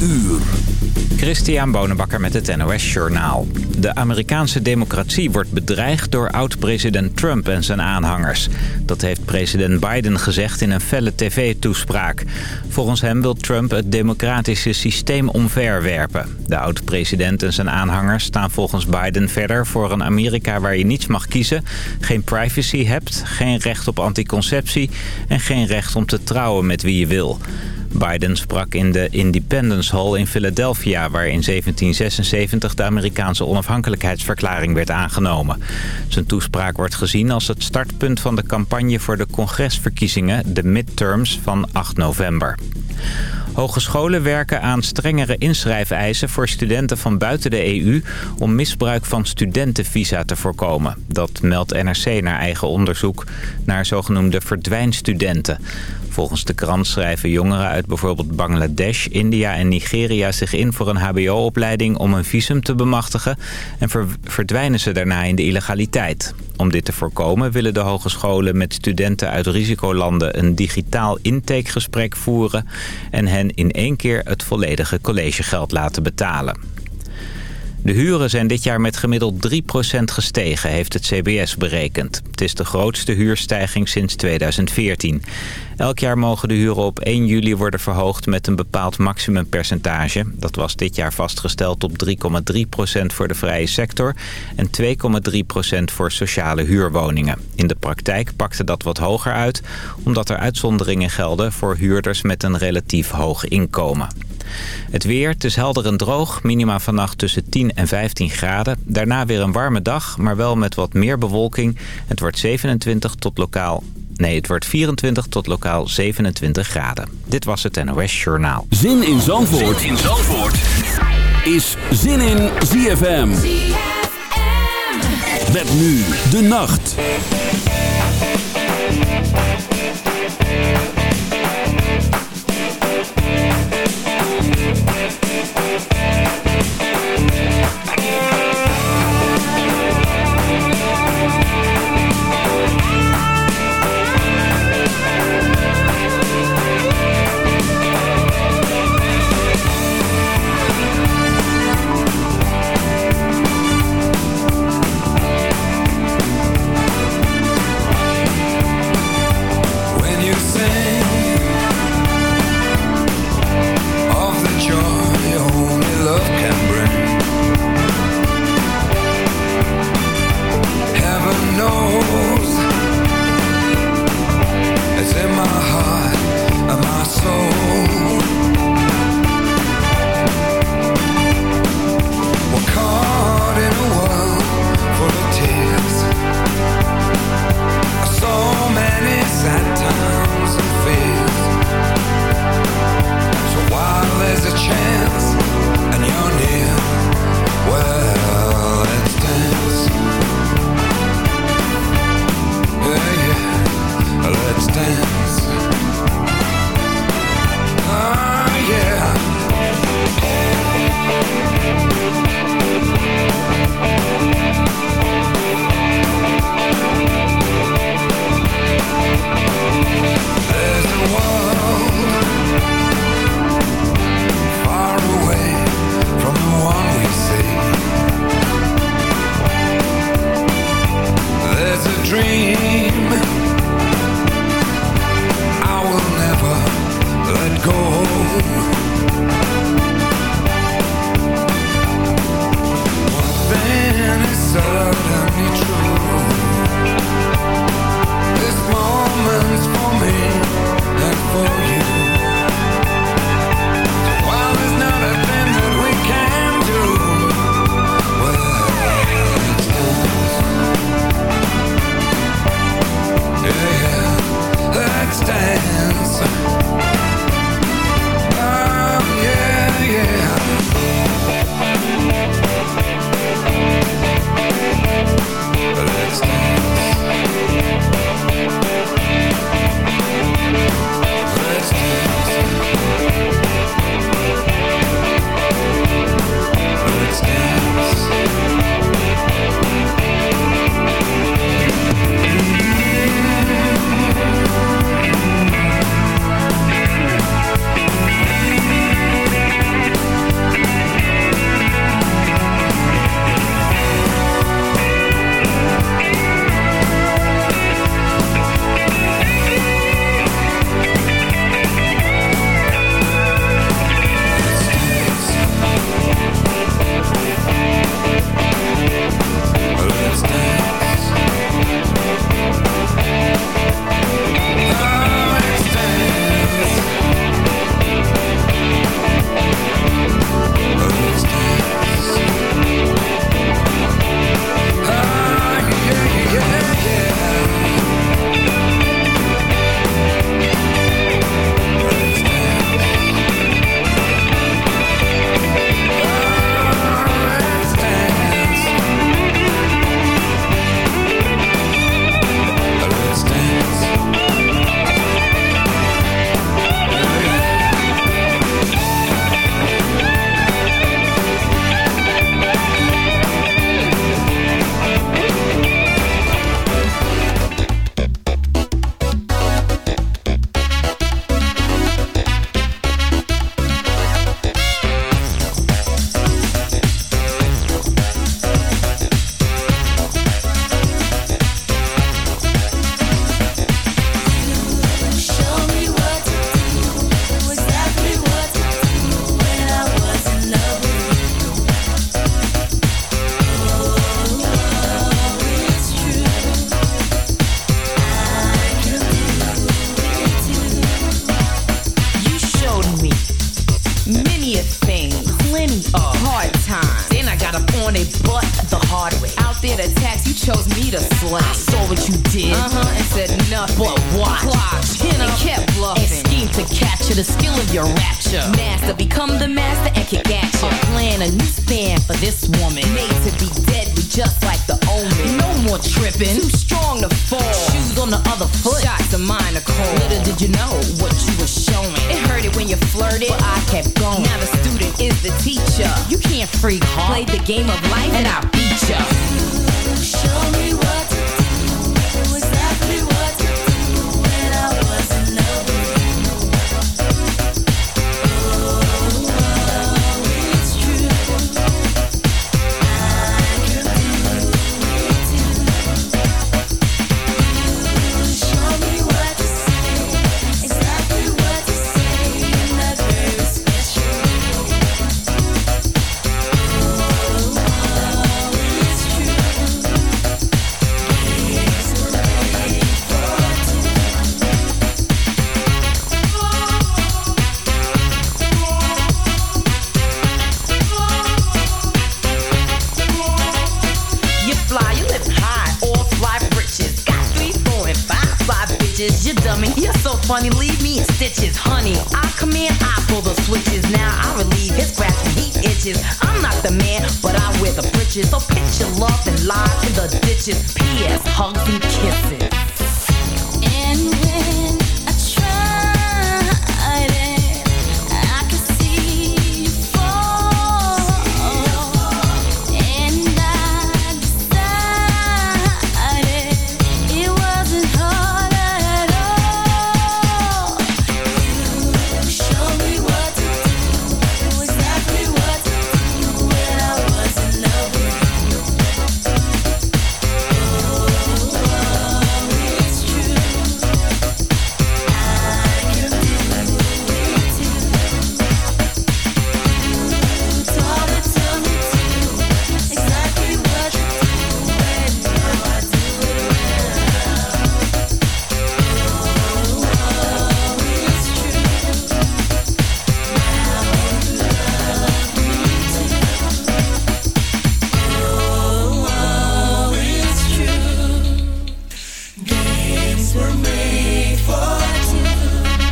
uur. Christian Bonenbakker met het NOS Journaal. De Amerikaanse democratie wordt bedreigd door oud-president Trump en zijn aanhangers. Dat heeft president Biden gezegd in een felle tv-toespraak. Volgens hem wil Trump het democratische systeem omverwerpen. De oud-president en zijn aanhangers staan volgens Biden verder voor een Amerika waar je niets mag kiezen... geen privacy hebt, geen recht op anticonceptie en geen recht om te trouwen met wie je wil... Biden sprak in de Independence Hall in Philadelphia... waar in 1776 de Amerikaanse onafhankelijkheidsverklaring werd aangenomen. Zijn toespraak wordt gezien als het startpunt van de campagne voor de congresverkiezingen... de midterms van 8 november. Hogescholen werken aan strengere inschrijfeisen voor studenten van buiten de EU... om misbruik van studentenvisa te voorkomen. Dat meldt NRC naar eigen onderzoek naar zogenoemde verdwijnstudenten. Volgens de krant schrijven jongeren uit bijvoorbeeld Bangladesh, India en Nigeria zich in voor een hbo-opleiding om een visum te bemachtigen en verdwijnen ze daarna in de illegaliteit. Om dit te voorkomen willen de hogescholen met studenten uit risicolanden een digitaal intakegesprek voeren en hen in één keer het volledige collegegeld laten betalen. De huren zijn dit jaar met gemiddeld 3% gestegen, heeft het CBS berekend. Het is de grootste huurstijging sinds 2014. Elk jaar mogen de huren op 1 juli worden verhoogd met een bepaald maximumpercentage. Dat was dit jaar vastgesteld op 3,3% voor de vrije sector en 2,3% voor sociale huurwoningen. In de praktijk pakte dat wat hoger uit, omdat er uitzonderingen gelden voor huurders met een relatief hoog inkomen. Het weer, het is helder en droog. Minima vannacht tussen 10 en 15 graden. Daarna weer een warme dag, maar wel met wat meer bewolking. Het wordt 27 tot lokaal... Nee, het wordt 24 tot lokaal 27 graden. Dit was het NOS Journaal. Zin in Zandvoort, zin in Zandvoort. is Zin in ZFM. ZFM. Met nu de nacht.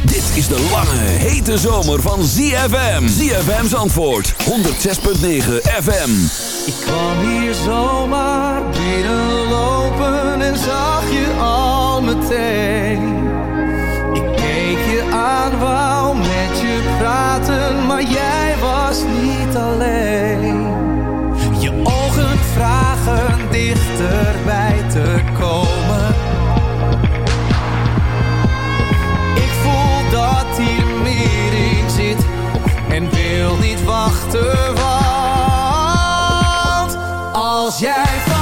Dit is de lange, hete zomer van ZFM. ZFM's antwoord, 106.9 FM. Ik kwam hier zomaar binnenlopen en zag je al meteen. Ik keek je aan, wou met je praten, maar jij was niet alleen. Je ogen vragen dichterbij wachten, want als jij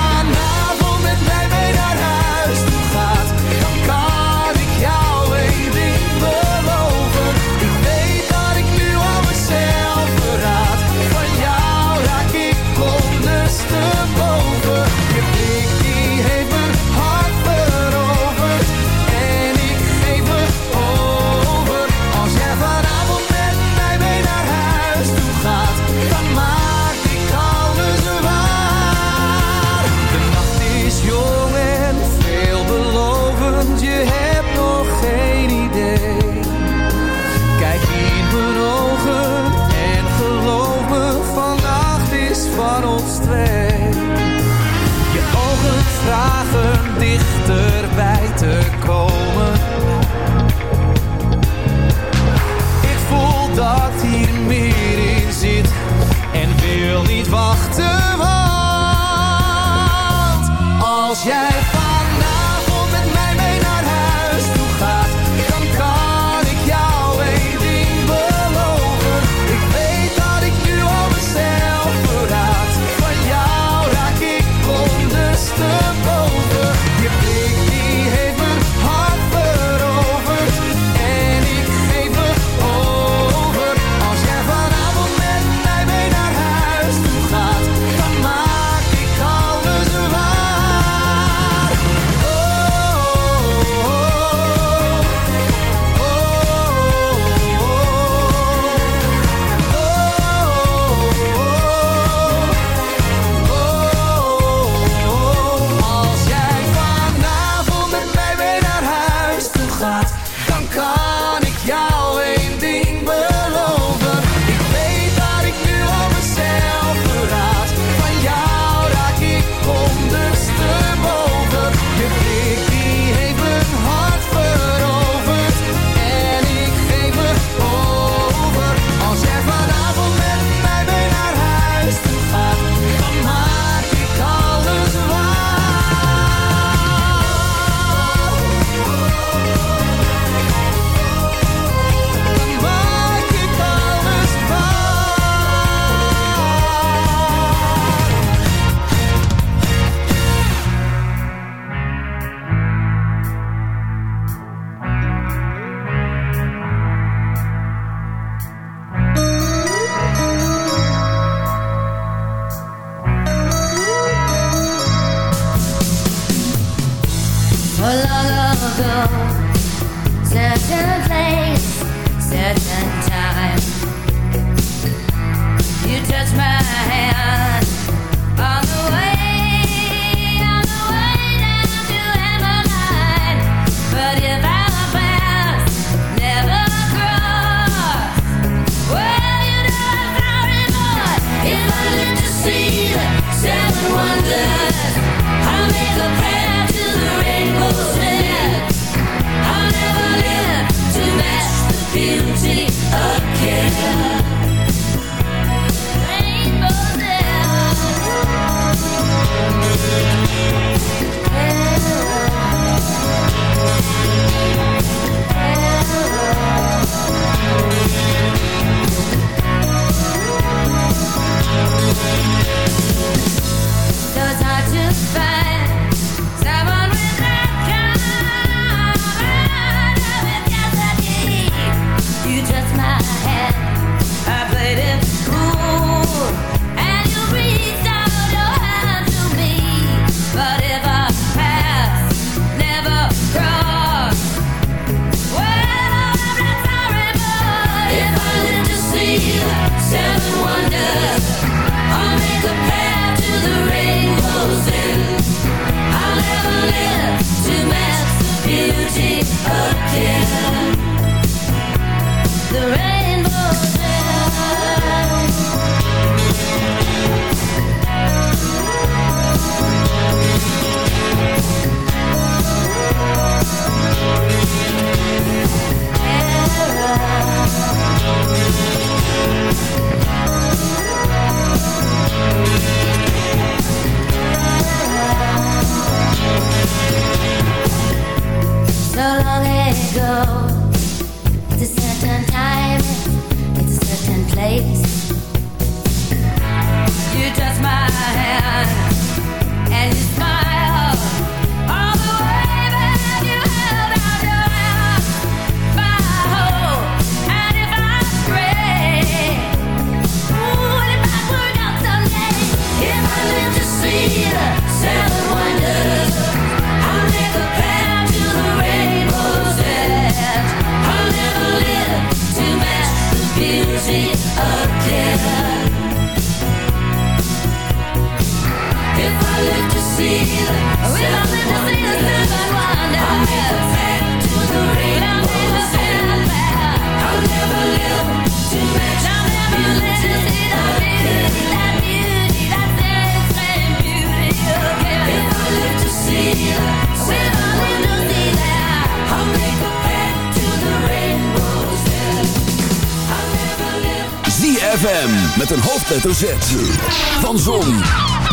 Van Zon,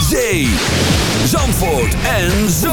Zee, Zandvoort en Zomerhits.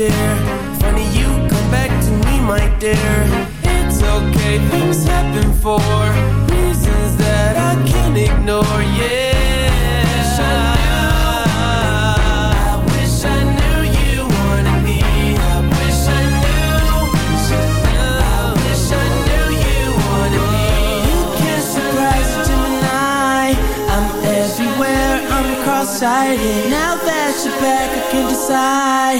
dear. Funny you come back to me, my dear. It's okay, things happen for reasons that I can't ignore. Yeah. I Wish I knew. I wish I knew you wanted me. I wish I knew. I wish I knew you wanted me. You can't surprise Gemini. I'm everywhere. I'm cross-eyed. Now that you're back, I can decide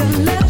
you love.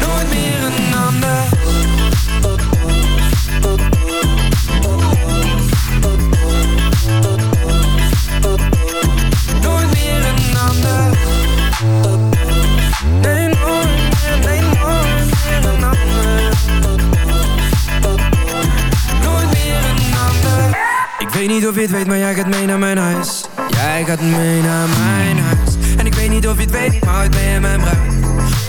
Nooit meer een ander. Nooit meer een ander. Nee, nooit meer, nee, nooit meer een ander. Nooit meer een ander. Ik weet niet of je het weet, maar jij gaat mee naar mijn huis. Jij gaat mee naar mijn huis. En ik weet niet of je het weet, maar ooit ben je mijn bruid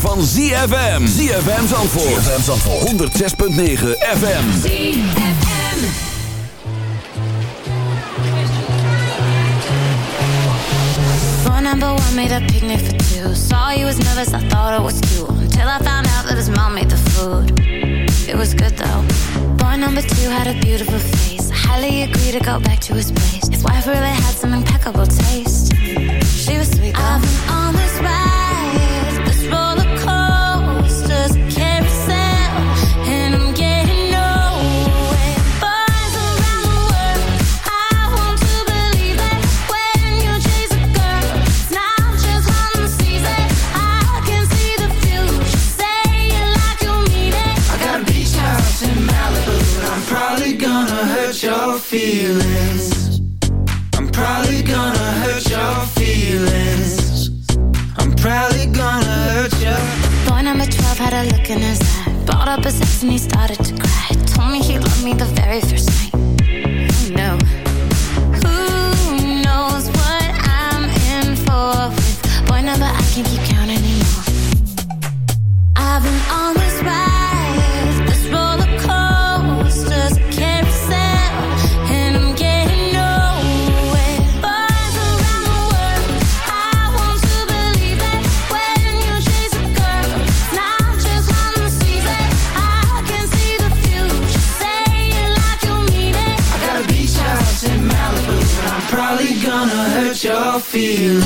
van ZFM. ZFM Zandvoort. ZFM Zandvoort. 106.9 FM. ZFM. Phone number one made a picnic for two. Saw you was nervous, I thought it was two Till I found out that his mom made the food. It was good though. Boy number two had a beautiful face. I highly agree to go back to his place. His wife really had some impeccable taste. She was sweet. Though. I've as. Brought up a sex and he started to cry. Told me he loved me the very first night. feel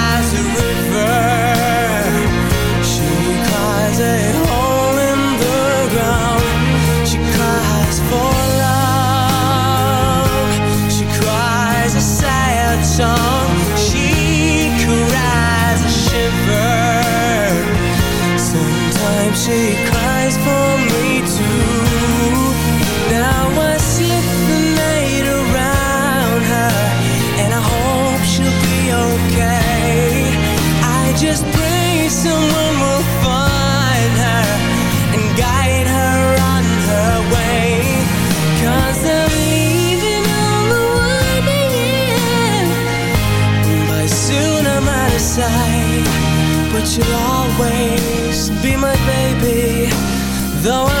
she cries for Though I.